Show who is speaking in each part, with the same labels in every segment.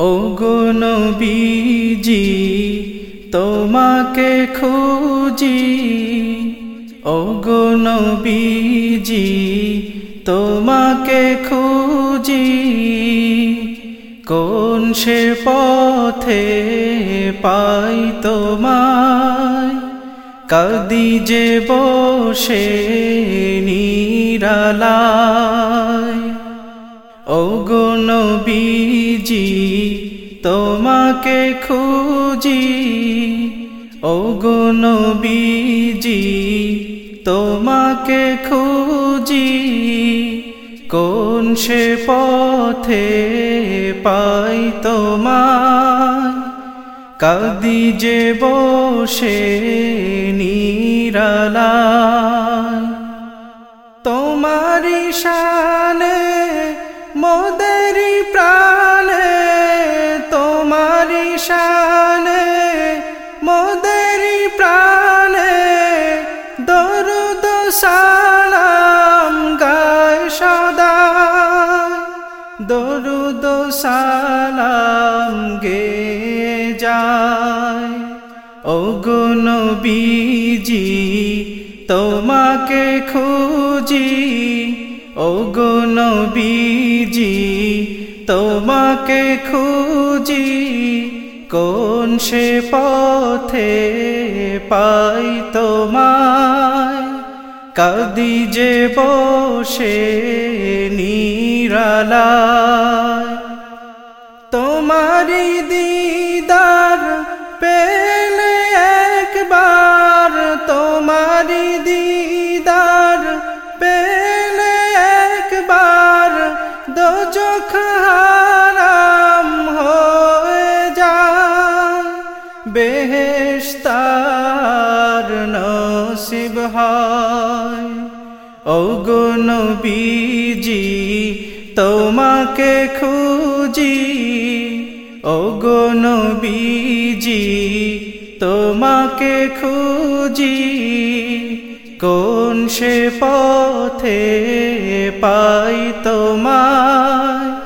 Speaker 1: ও নবীজি, তোমাকে খুঁজি। ও নবীজি, তোমাকে খুঁজি। কোন সে পথে পাই তোমায়? কাদি যে বসে নিরালায়। ও নবীজি, তোমাকে খুঁজি। ও নবীজি, তোমাকে খুঁজি। কোন সে পথে পাই তোমায়? কাদি যে বসে নিরালায়। তোমারি শানে ও নবীজি, তোমাকে খুঁজি। ও নবীজি, তোমাকে খুঁজি। কোন সে পথে পাই তোমায়? কাদি যে বসে নিরালায়। তোমারি দিদার বেহেস্তার নসিব হয়। ও নবীজি, তোমাকে খুঁজি। ও নবীজি, তোমাকে খুঁজি। কোন সে পথে পাই তোমায়?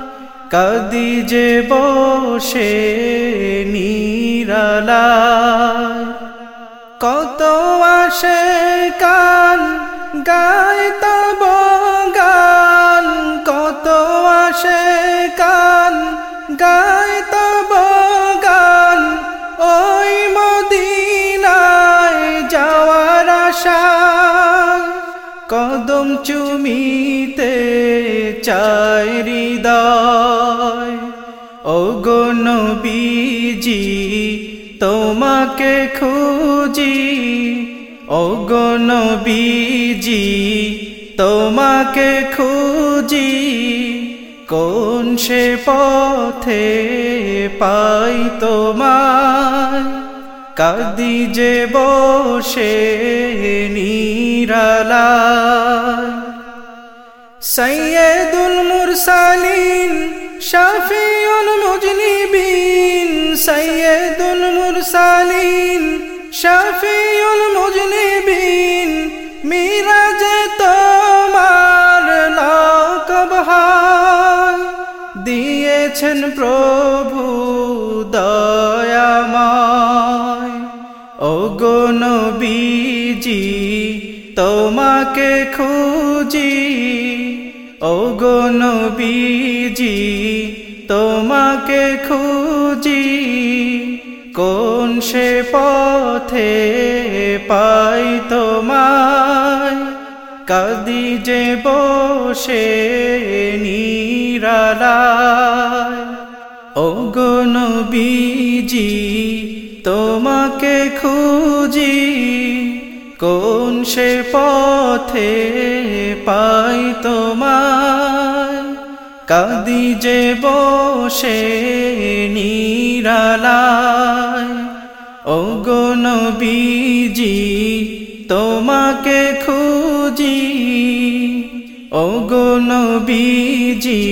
Speaker 1: কাদি যে বসে নিরালায় কত আসে কান গায় তব গান কত আসে কান গায় তব গান ওই মদিনায় যাওয়ার আশা। কদম চুমিতে চাই হৃদয়। ও নবীজি তোমাকে খুঁজি নবীজি, তোমাকে খুঁজি, কোন সে পথে পাই তোমায়? কাদি যে বসে নিরালায়। সৈয়দুল মুরসালিন, শাফিউল মুজনিবিন সৈয়দুল মুরসালিন, শাফিউল মুজনিবিন, মিরাজে তোমার লকবহার দিয়েছেন প্রভু দয়াময়। ও নবীজি, তোমাকে খুঁজি। ও নবীজি, তোমাকে খুঁজি। কোন সে পথে পাই তোমায়? কাদি যে বসে নিরালায়। ও নবীজি, তোমাকে খুঁজি। কোন সে পথে পাই তোমায়? কাদি যে বসে নিরালায়। ও নবীজি, তোমাকে খুঁজি। ও নবীজি,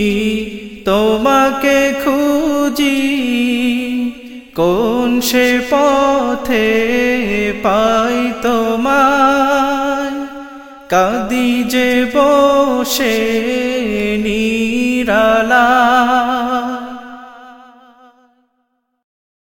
Speaker 1: তোমাকে খুঁজি। কোন সে পথে পাই তোমায় কাদি যে বসে নিরালা।